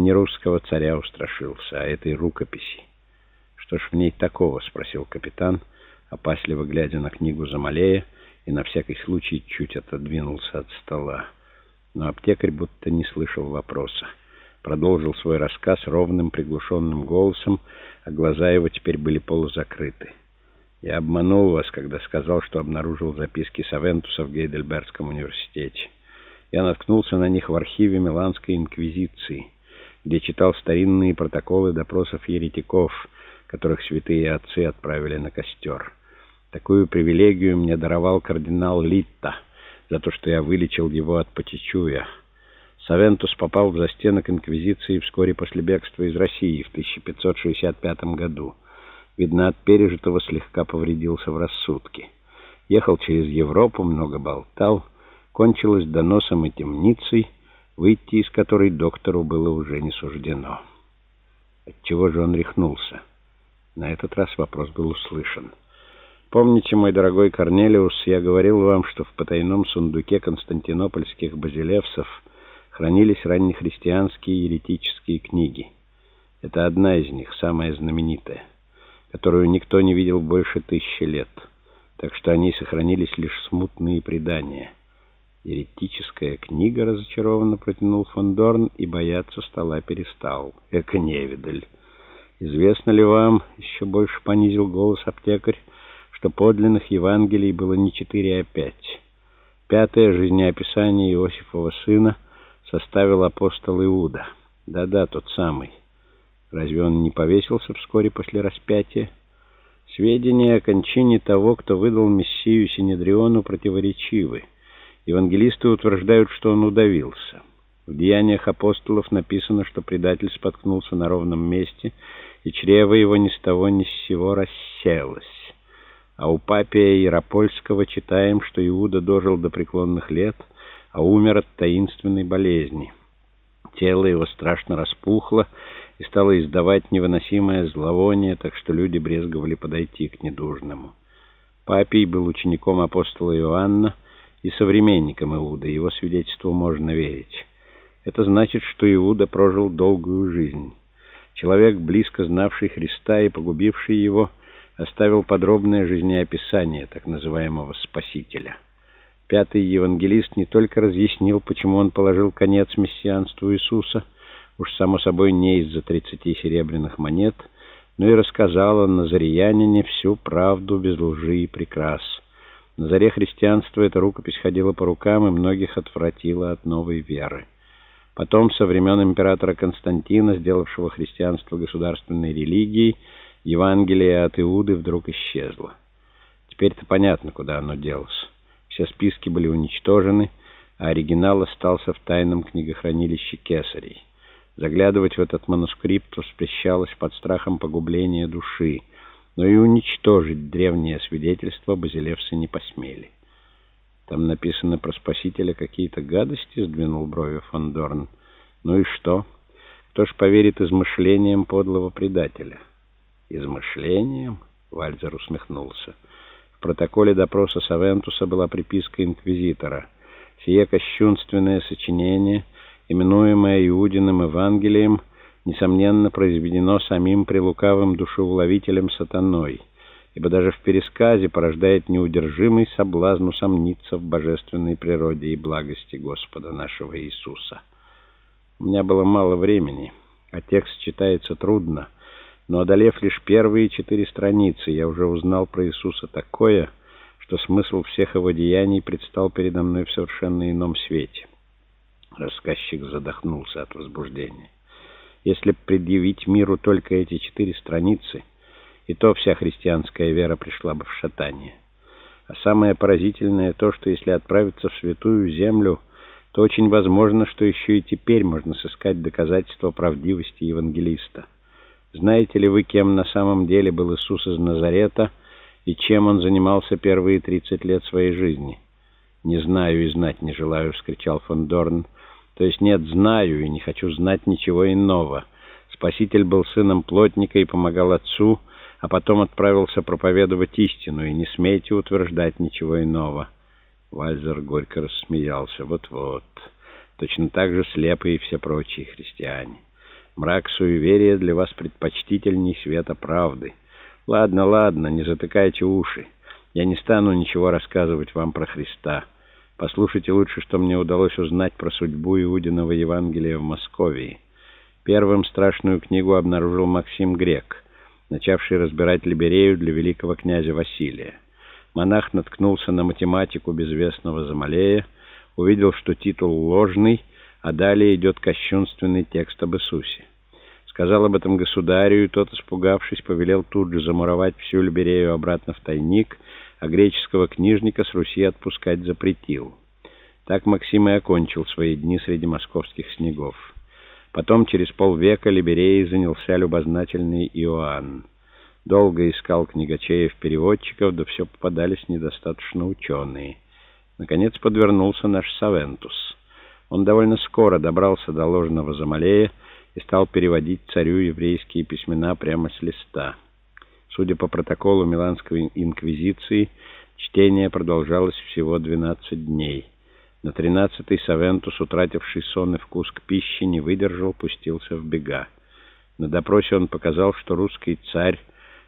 Не русского царя устрашился, а этой рукописи. «Что ж в ней такого?» — спросил капитан, опасливо глядя на книгу Замалея, и на всякий случай чуть отодвинулся от стола. Но аптекарь будто не слышал вопроса. Продолжил свой рассказ ровным приглушенным голосом, а глаза его теперь были полузакрыты. «Я обманул вас, когда сказал, что обнаружил записки Савентуса в Гейдельбергском университете. Я наткнулся на них в архиве Миланской инквизиции, где читал старинные протоколы допросов еретиков, которых святые отцы отправили на костер». Такую привилегию мне даровал кардинал Литта за то, что я вылечил его от Патичуя. Савентус попал в застенок Инквизиции вскоре после бегства из России в 1565 году. Видно, от пережитого слегка повредился в рассудке. Ехал через Европу, много болтал, кончилось доносом и темницей, выйти из которой доктору было уже не суждено. Отчего же он рехнулся? На этот раз вопрос был услышан. Помните, мой дорогой Корнелиус, я говорил вам, что в потайном сундуке константинопольских базилевсов хранились раннехристианские еретические книги. Это одна из них, самая знаменитая, которую никто не видел больше тысячи лет, так что о ней сохранились лишь смутные предания. Еретическая книга разочарованно протянул фон Дорн и бояться стола перестал. Эко невидаль. Известно ли вам, еще больше понизил голос аптекарь, что подлинных Евангелий было не четыре, а пять. Пятое жизнеописание Иосифова сына составил апостол Иуда. Да-да, тот самый. Разве он не повесился вскоре после распятия? Сведения о кончине того, кто выдал Мессию Синедриону, противоречивы. Евангелисты утверждают, что он удавился. В деяниях апостолов написано, что предатель споткнулся на ровном месте, и чрево его ни с того ни с сего расселось. А у Папия Яропольского читаем, что Иуда дожил до преклонных лет, а умер от таинственной болезни. Тело его страшно распухло и стало издавать невыносимое зловоние, так что люди брезговали подойти к недужному. Папий был учеником апостола Иоанна и современником Иуда, его свидетельству можно верить. Это значит, что Иуда прожил долгую жизнь. Человек, близко знавший Христа и погубивший его, — оставил подробное жизнеописание так называемого «Спасителя». Пятый евангелист не только разъяснил, почему он положил конец мессианству Иисуса, уж само собой не из-за тридцати серебряных монет, но и рассказал о Назариянине всю правду без лжи и прикрас. На заре христианства эта рукопись ходила по рукам и многих отвратила от новой веры. Потом, со времен императора Константина, сделавшего христианство государственной религией, Евангелие от Иуды вдруг исчезло. Теперь-то понятно, куда оно делось. Все списки были уничтожены, а оригинал остался в тайном книгохранилище Кесарей. Заглядывать в этот манускрипт воспрещалось под страхом погубления души, но и уничтожить древнее свидетельство базилевсы не посмели. Там написано про Спасителя какие-то гадости, сдвинул брови фон Дорн. Ну и что? Кто ж поверит измышлениям подлого предателя? измышлением?» Вальзер усмехнулся. В протоколе допроса Савентуса была приписка инквизитора. Сие кощунственное сочинение, именуемое Иудиным Евангелием, несомненно произведено самим прелукавым душеуловителем сатаной, ибо даже в пересказе порождает неудержимый соблазн усомниться в божественной природе и благости Господа нашего Иисуса. У меня было мало времени, а текст читается трудно — но одолев лишь первые четыре страницы, я уже узнал про Иисуса такое, что смысл всех его деяний предстал передо мной в совершенно ином свете. Рассказчик задохнулся от возбуждения. Если предъявить миру только эти четыре страницы, и то вся христианская вера пришла бы в шатание. А самое поразительное то, что если отправиться в святую землю, то очень возможно, что еще и теперь можно сыскать доказательства правдивости евангелиста. Знаете ли вы, кем на самом деле был Иисус из Назарета и чем он занимался первые 30 лет своей жизни? «Не знаю и знать не желаю», — вскричал фон Дорн. «То есть нет, знаю и не хочу знать ничего иного. Спаситель был сыном плотника и помогал отцу, а потом отправился проповедовать истину, и не смейте утверждать ничего иного». Вальзер горько рассмеялся. «Вот-вот. Точно так же слепы и все прочие христиане». Мрак суеверия для вас предпочтительней света правды. Ладно, ладно, не затыкайте уши. Я не стану ничего рассказывать вам про Христа. Послушайте лучше, что мне удалось узнать про судьбу Иудиного Евангелия в Московии. Первым страшную книгу обнаружил Максим Грек, начавший разбирать Либерею для великого князя Василия. Монах наткнулся на математику безвестного Замалея, увидел, что титул ложный, а далее идет кощунственный текст об Иисусе. Сказал об этом государю, и тот, испугавшись, повелел тут же замуровать всю Либерею обратно в тайник, а греческого книжника с Руси отпускать запретил. Так Максим и окончил свои дни среди московских снегов. Потом, через полвека, Либереей занялся любознательный Иоанн. Долго искал книгачеев-переводчиков, да все попадались недостаточно ученые. Наконец подвернулся наш Савентус. Он довольно скоро добрался до ложного Замалея и стал переводить царю еврейские письмена прямо с листа. Судя по протоколу Миланской инквизиции, чтение продолжалось всего 12 дней. На тринадцатый Савентус, утративший сон и вкус к пище, не выдержал, пустился в бега. На допросе он показал, что русский царь,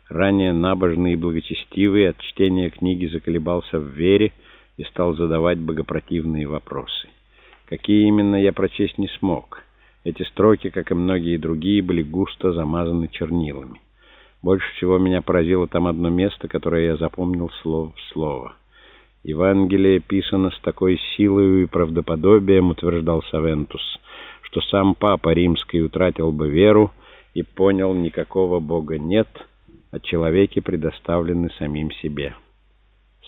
ранее набожный и благочестивый, от чтения книги заколебался в вере и стал задавать богопротивные вопросы. Какие именно я прочесть не смог. Эти строки, как и многие другие, были густо замазаны чернилами. Больше всего меня поразило там одно место, которое я запомнил слово в слово. Евангелие писано с такой силой и правдоподобием, утверждал Савентус, что сам Папа Римский утратил бы веру и понял, никакого Бога нет, а человеки предоставлены самим себе.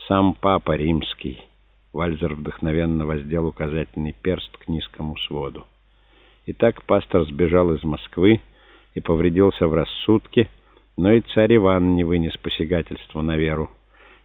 Сам Папа Римский. Вальзер вдохновенно воздел указательный перст к низкому своду. Итак, пастор сбежал из Москвы и повредился в рассудке, но и царь Иван не вынес посягательства на веру.